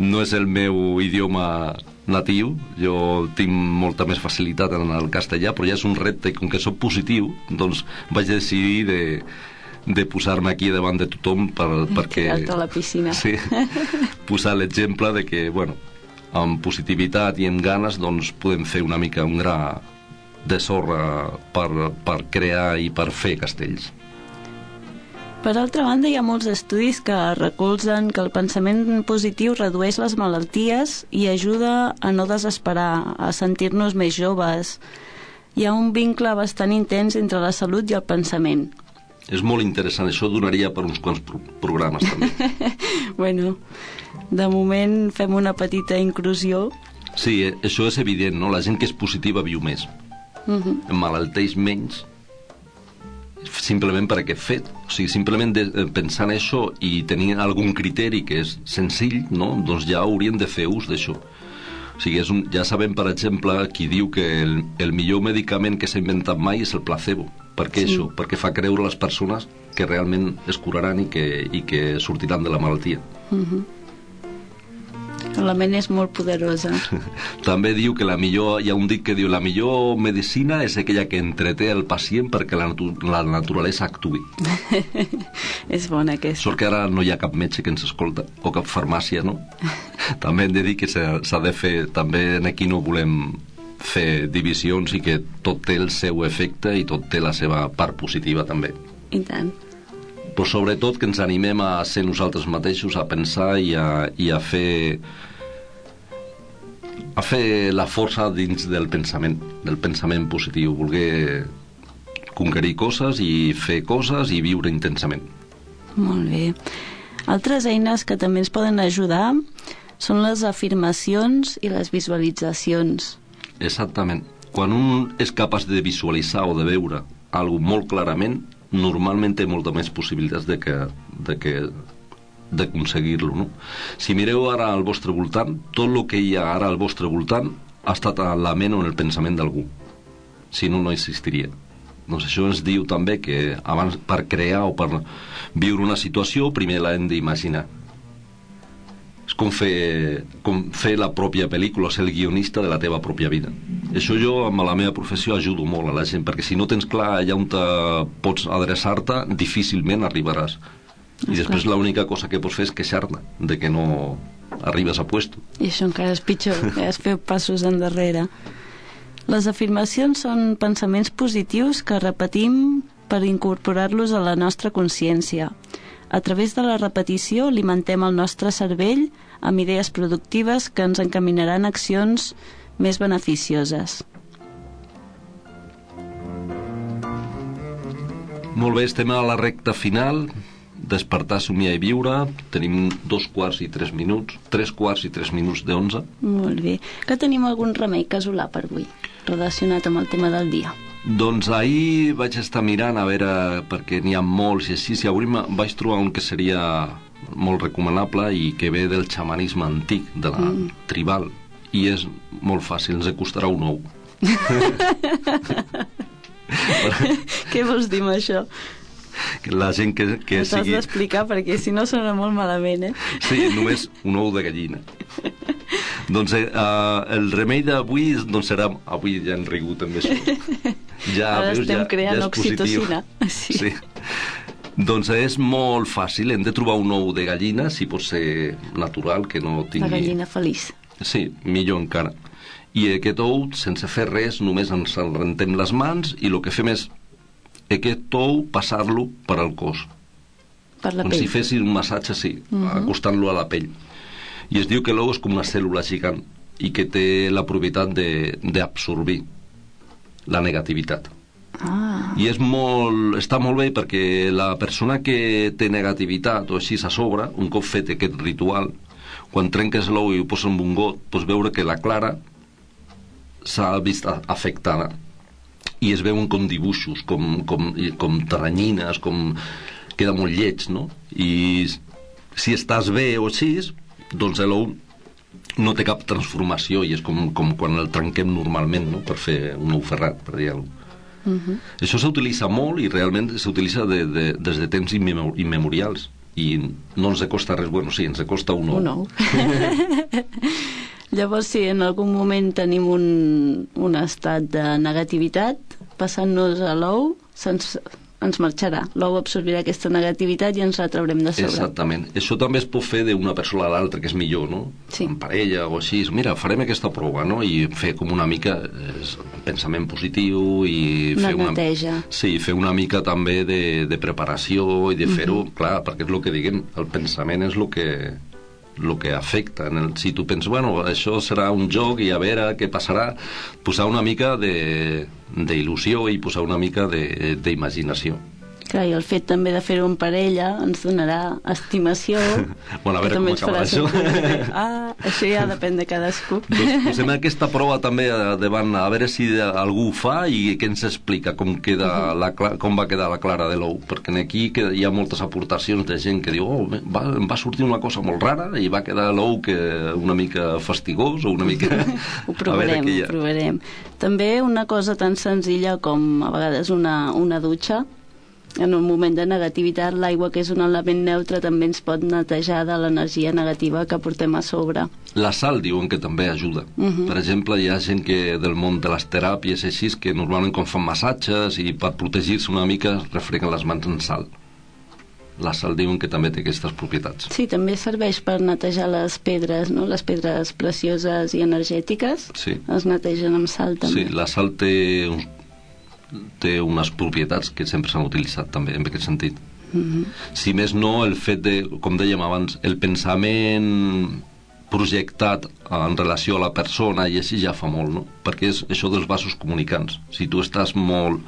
no és el meu idioma natiu, jo tinc molta més facilitat en el castellà, però ja és un repte i com que sóc positiu, doncs vaig decidir de, de posar-me aquí davant de tothom per, perquè... Tirar-te a la piscina. Sí, posar l'exemple de que, bueno, amb positivitat i amb ganes, doncs podem fer una mica un gra de sorra per, per crear i per fer castells. Per altra banda, hi ha molts estudis que recolzen que el pensament positiu redueix les malalties i ajuda a no desesperar, a sentir-nos més joves. Hi ha un vincle bastant intens entre la salut i el pensament. És molt interessant, això donaria per uns quants pro programes també. Bueno, de moment fem una petita inclusió. Sí, eh, això és evident, no? La gent que és positiva viu més. Uh -huh. Emmalalteix menys simplement per aquest fet. O sigui, simplement de, eh, pensant això i tenint algun criteri que és senzill, no? doncs ja hauríem de fer ús d'això. O sigui, és un, ja sabem, per exemple, qui diu que el, el millor medicament que s'ha inventat mai és el placebo. Per què Sí. això? Perquè fa creure a les persones que realment es curaran i que, i que sortiran de la malaltia. La ment és molt poderosa. També diu que la millor, hi ha un dit que diu la millor medicina és aquella que entreté el pacient perquè la, natu la naturalesa actuï. és bona aquesta. Sort que ara no hi ha cap metge que ens escolta, o cap farmàcia, no? també hem de dir que s'ha de fer, també en aquí no volem fer divisions i que tot té el seu efecte i tot té la seva part positiva també. I tant. Però sobretot que ens animem a ser nosaltres mateixos, a pensar i a, i a fer a fer la força dins del pensament, del pensament positiu, voler conquerir coses i fer coses i viure intensament. Molt bé. Altres eines que també ens poden ajudar són les afirmacions i les visualitzacions. Exactament. Quan un és capaç de visualitzar o de veure algo molt clarament, normalment té molta més possibilitats de que, de que d'aconseguir-lo, no? Si mireu ara al vostre voltant, tot el que hi ha ara al vostre voltant ha estat a la ment o en el pensament d'algú. Si no, no existiria. Doncs això ens diu també que abans per crear o per viure una situació primer l'hem d'imaginar. És com fer, com fer la pròpia pel·lícula, ser el guionista de la teva pròpia vida. Això jo, amb la meva professió, ajudo molt a la gent, perquè si no tens clar allà on te pots adreçar-te, difícilment arribaràs. I després l'única cosa que pots fer és queixar-te de que no arribes a puesto. I això encara és pitjor, que és fer passos endarrere. Les afirmacions són pensaments positius que repetim per incorporar-los a la nostra consciència. A través de la repetició alimentem el nostre cervell amb idees productives que ens encaminaran a accions més beneficioses. Molt bé, estem a la recta final. Despertar, somiar i viure. Tenim dos quarts i tres minuts. Tres quarts i tres minuts d'onze. Molt bé. Que tenim algun remei casolà per avui, relacionat amb el tema del dia. Doncs ahir vaig estar mirant a veure, perquè n'hi ha molts i així, i avui vaig trobar un que seria molt recomanable i que ve del xamanisme antic, de la mm. tribal, i és molt fàcil, ens costarà un ou. Què vols dir amb això? la gent que, que sigui... d'explicar perquè si no sona molt malament, eh? Sí, només un ou de gallina. doncs eh, uh, el remei d'avui doncs serà... Avui ja hem rigut amb això. Ja, Ara veus, estem ja, creant ja positiu. oxitocina. Sí. sí. Doncs és molt fàcil, hem de trobar un ou de gallina, si pot ser natural, que no tingui... La gallina feliç. Sí, millor encara. I aquest ou, sense fer res, només ens el rentem les mans i el que fem és aquest ou passar-lo per al cos. Per la com pell. si fessis un massatge, sí, uh Mhm. -huh. acostant-lo a la pell. I es diu que l'ou és com una cèl·lula gigant i que té la propietat de- d'absorbir la negativitat. Ah, I és molt, està molt bé perquè la persona que té negativitat o així a sobre, un cop fet aquest ritual, quan trenques l'ou i ho poses en un got, pots veure que la clara s'ha vist afectada i es veuen com dibuixos, com, com, com terranyines, com... queda molt lleig, no? I si estàs bé o així, doncs l'ou no té cap transformació i és com, com quan el trenquem normalment, no?, per fer un ou ferrat, per dir-ho. mhm. Això s'utilitza molt i realment s'utilitza de, de, des de temps immemo- immemorials i no ens costa res, bueno, sí, ens costa un ou. un ou. Llavors, si en algun moment tenim un, un estat de negativitat, passant-nos a l'ou, se'ns ens marxarà. L'ou absorbirà aquesta negativitat i ens la traurem de sobre. Exactament. Això també es pot fer d'una persona a l'altra, que és millor, no? Sí. En parella o així. Mira, farem aquesta prova, no? I fer com una mica eh, pensament positiu i Una fer una... neteja. Sí, fer una mica també de, de preparació i de fer-ho, Mhm. clar, perquè és el que diguem, el pensament és el que el que afecta. En el, si tu penses, bueno, això serà un joc i a veure què passarà, posar una mica d'il·lusió i posar una mica d'imaginació. Clar, i el fet també de fer-ho en parella ens donarà estimació. Bueno, a veure com acabarà això. sentir. Ah, això ja depèn de cadascú. Doncs posem aquesta prova també eh, davant, a veure si algú ho fa i què ens explica com, queda la, cla- com va quedar la clara de l'ou, perquè aquí que hi ha moltes aportacions de gent que diu oh, va, em va sortir una cosa molt rara i va quedar l'ou que una mica fastigós o una mica... Ho provarem, ho provarem. També una cosa tan senzilla com a vegades una, una dutxa, en un moment de negativitat, l'aigua, que és un element neutre, també ens pot netejar de l'energia negativa que portem a sobre. La sal diuen que també ajuda. Mhm. Per exemple, hi ha gent que del món de les teràpies així que normalment quan fan massatges i per protegir-se una mica refreguen les mans en sal. La sal diuen que també té aquestes propietats. Sí, també serveix per netejar les pedres, no? les pedres precioses i energètiques. Sí. Es netegen amb sal, també. Sí, la sal té, uns, té unes propietats que sempre s'han utilitzat també en aquest sentit. Mhm. Si més no, el fet de, com dèiem abans, el pensament projectat en relació a la persona i així ja fa molt, no? Perquè és això dels vasos comunicants. Si tu estàs molt,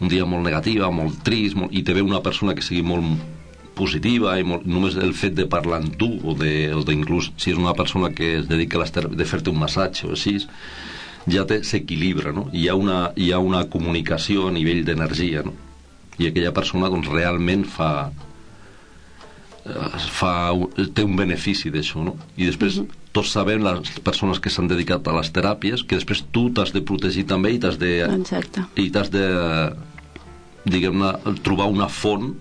un dia molt negativa, molt trist, molt, i te ve una persona que sigui molt positiva i molt, només el fet de parlar amb tu o de, o de inclús si és una persona que es dedica a les de fer-te un massatge o així ja s'equilibra, no? Hi ha, una, hi ha una comunicació a nivell d'energia, no? I aquella persona, doncs, realment fa, eh, fa, té un benefici d'això, no? I després, tots sabem, les persones que s'han dedicat a les teràpies, que després tu t'has de protegir també i t'has de, Exacte. i t'has de, diguem-ne, trobar una font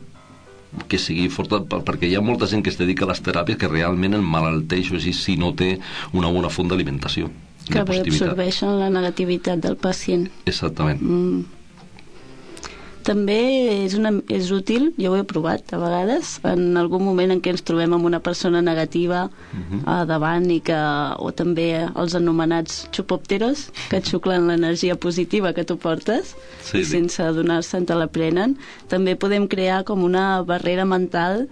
que sigui forta, per- perquè hi ha molta gent que es dedica a les teràpies que realment el malalteix o així si no té una bona font d'alimentació. Que positivitat. absorbeixen la negativitat del pacient. Exactament. Mm. També és, una, és útil, jo ho he provat a vegades, en algun moment en què ens trobem amb una persona negativa Mhm. a davant i que, o també els anomenats xupòpteros, que et xuclen l'energia positiva que tu portes Sí, i sí. sense adonar-se'n te la prenen. També podem crear com una barrera mental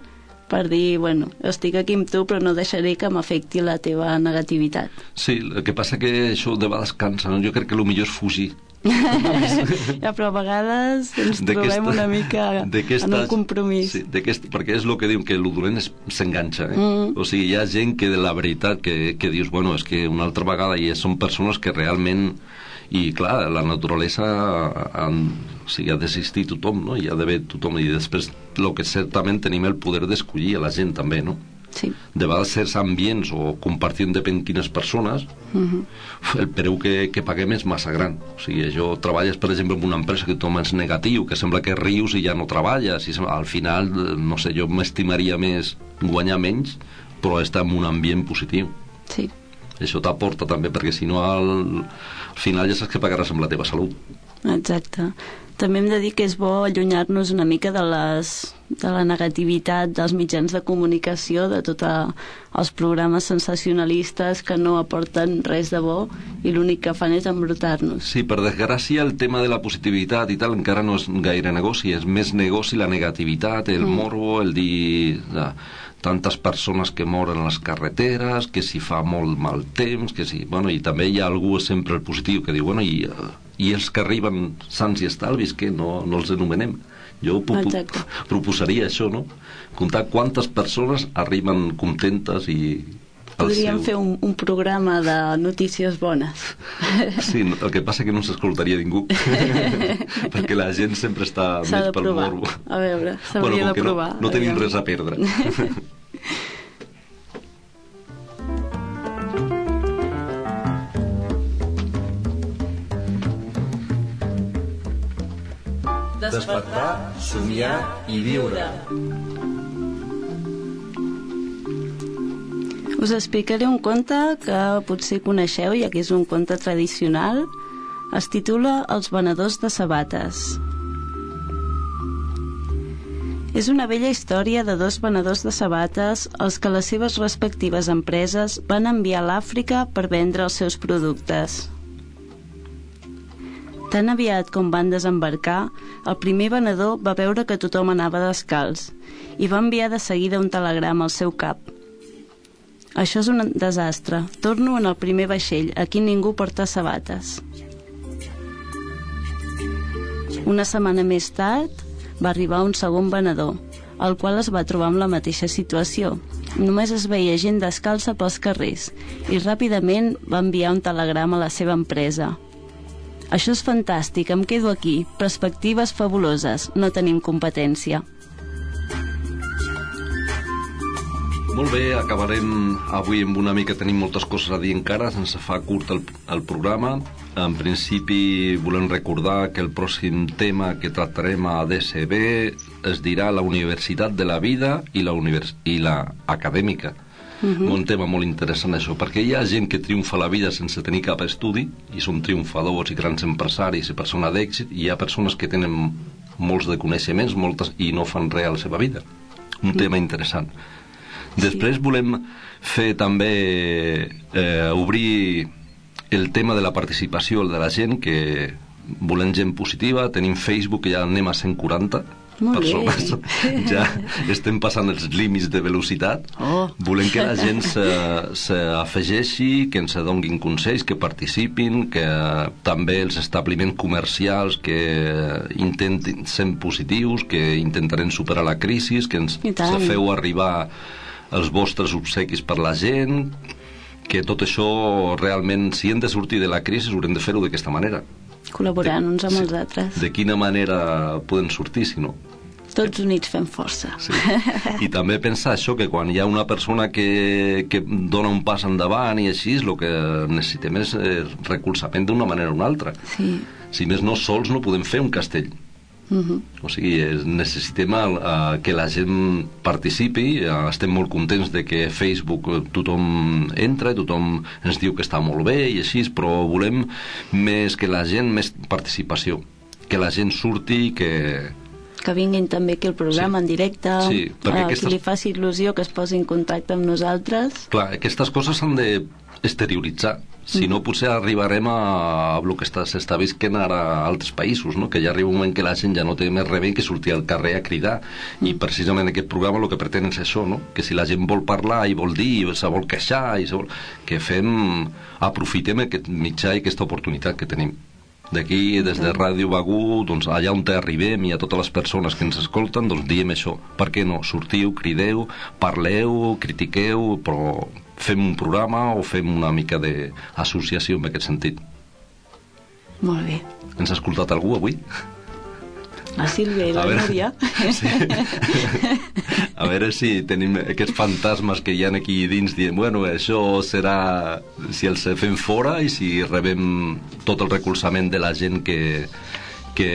per dir, bueno, estic aquí amb tu però no deixaré que m'afecti la teva negativitat. Sí, el que passa que això de vegades cansa, no? Jo crec que el millor és fugir. ja, però a vegades ens trobem una mica en un compromís. Sí, perquè és el que diuen que el dolent s'enganxa. Eh? Mm. O sigui, hi ha gent que de la veritat que, que dius, bueno, és que una altra vegada i són persones que realment i clar, la naturalesa han, o sigui, ha d'existir tothom, no? hi ha d'haver tothom i després el que certament tenim el poder d'escollir a la gent també, no? Sí. de vegades certs ambients o compartint depèn quines persones Mhm. el preu que, que paguem és massa gran o sigui, això treballes per exemple en una empresa que tothom és negatiu, que sembla que rius i ja no treballes i al final, no sé, jo m'estimaria més guanyar menys però estar en un ambient positiu Sí. això t'aporta també perquè si no al final ja saps que pagaràs amb la teva salut Exacte. També hem de dir que és bo allunyar-nos una mica de, les, de la negativitat dels mitjans de comunicació, de tots els programes sensacionalistes que no aporten res de bo i l'únic que fan és embrutar-nos. Sí, per desgràcia el tema de la positivitat i tal encara no és gaire negoci, és més negoci la negativitat, el Mm. morbo, el dir tantes persones que moren a les carreteres, que si fa molt mal temps, que si... Bueno, i també hi ha algú sempre el positiu que diu, bueno, i, i els que arriben sants i estalvis, que no, no els anomenem? Jo Exacte. proposaria això, no? Comptar quantes persones arriben contentes i... Podríem seu- fer un, un programa de notícies bones. Sí, el que passa que no s'escoltaria ningú perquè la gent sempre està més de pel provar. morbo A veure, s'hauria com de que provar. no, no tenim res a perdre Despertar, somiar i viure. Us explicaré un conte que potser coneixeu, ja que és un conte tradicional. Es titula Els venedors de sabates. És una vella història de dos venedors de sabates els que les seves respectives empreses van enviar a l'Àfrica per vendre els seus productes. Tan aviat com van desembarcar, el primer venedor va veure que tothom anava descalç i va enviar de seguida un telegrama al seu cap. Això és un desastre. Torno en el primer vaixell. Aquí ningú porta sabates. Una setmana més tard va arribar un segon venedor, el qual es va trobar amb la mateixa situació. Només es veia gent descalça pels carrers i ràpidament va enviar un telegrama a la seva empresa. Això és fantàstic, em quedo aquí. Perspectives fabuloses, no tenim competència. Molt bé, acabarem avui amb una mica, tenim moltes coses a dir encara, sense fa curt el, el programa. En principi volem recordar que el pròxim tema que tractarem a DSB es dirà la Universitat de la Vida i la, univers i la Acadèmica. Mhm. Un tema molt interessant això, perquè hi ha gent que triomfa la vida sense tenir cap estudi, i són triomfadors i grans empresaris i persones d'èxit, i hi ha persones que tenen molts de coneixements moltes i no fan res a la seva vida. Un tema interessant. Després volem fer també eh, obrir el tema de la participació, el de la gent, que volem gent positiva, tenim Facebook, que ja anem a 140 Molt bé. persones, ja estem passant els límits de velocitat. Oh. Volem que la gent se- s'afegeixi, que ens donguin consells, que participin, que també els establiments comercials que intentin ser positius, que intentarem superar la crisi, que ens feu arribar els vostres obsequis per la gent, que tot això realment, si hem de sortir de la crisi, haurem de fer-ho d'aquesta manera. Col·laborant uns amb Sí. els altres. De quina manera podem sortir, si no? Tots units fem força. Sí. I també pensar això, que quan hi ha una persona que, que dona un pas endavant i així, el que necessitem és eh, recolzament d'una manera o una altra. Sí. Si més no, sols no podem fer un castell. Mhm. O sigui, és, necessitem el, uh, que la gent participi, uh, estem molt contents de que Facebook eh, tothom entra, tothom ens diu que està molt bé i així, però volem més que la gent, més participació, que la gent surti, que, Que vinguin també aquí al programa Sí. en directe, Sí, perquè a aquestes- qui li faci il·lusió que es posi en contacte amb nosaltres. Clar, aquestes coses s'han de exterioritzar. Si no, potser arribarem a, a el que està- s'està visquent ara a altres països, no? que ja arriba un moment que la gent ja no té més remei que sortir al carrer a cridar. I precisament aquest programa el que pretén és això, no? que si la gent vol parlar i vol dir, i se vol queixar, i se vol... que fem, aprofitem aquest mitjà i aquesta oportunitat que tenim. D'aquí, des de Ràdio Bagú, doncs allà on arribem i a totes les persones que ens escolten, doncs diem això. Per què no? Sortiu, crideu, parleu, critiqueu, però fem un programa o fem una mica d'associació en aquest sentit. Molt bé. Ens ha escoltat algú avui? La Sílvia i la A veure, Núria. sí. A veure si tenim aquests fantasmes que hi ha aquí dins dient, bueno, això serà si els fem fora i si rebem tot el recolzament de la gent que, que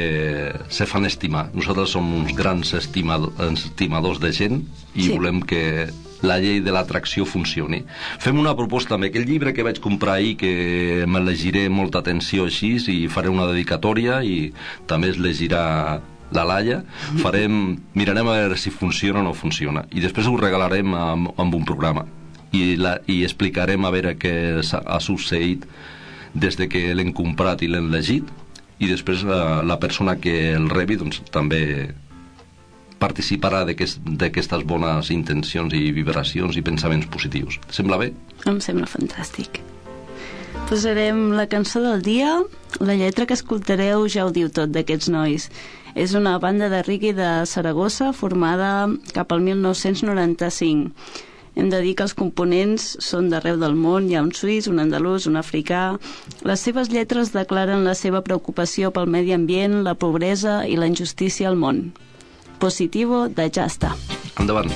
se fan estimar. Nosaltres som uns grans estimado, estimadors de gent i Sí. volem que la llei de l'atracció funcioni. Fem una proposta amb aquell llibre que vaig comprar ahir que me llegiré molta atenció així i faré una dedicatòria i també es llegirà la Laia, farem, mirarem a veure si funciona o no funciona i després ho regalarem amb, amb un programa i, la, i explicarem a veure què ha succeït des de que l'hem comprat i l'hem llegit i després la, la persona que el rebi doncs, també participarà d'aquest- d'aquestes bones intencions i vibracions i pensaments positius. Sembla bé? Em sembla fantàstic. Posarem la cançó del dia. La lletra que escoltareu ja ho diu tot d'aquests nois. És una banda de reggae de Saragossa formada cap al 1995. Hem de dir que els components són d'arreu del món, hi ha un suís, un andalús, un africà... Les seves lletres declaren la seva preocupació pel medi ambient, la pobresa i la injustícia al món. Positivo de Ja està. Endavant.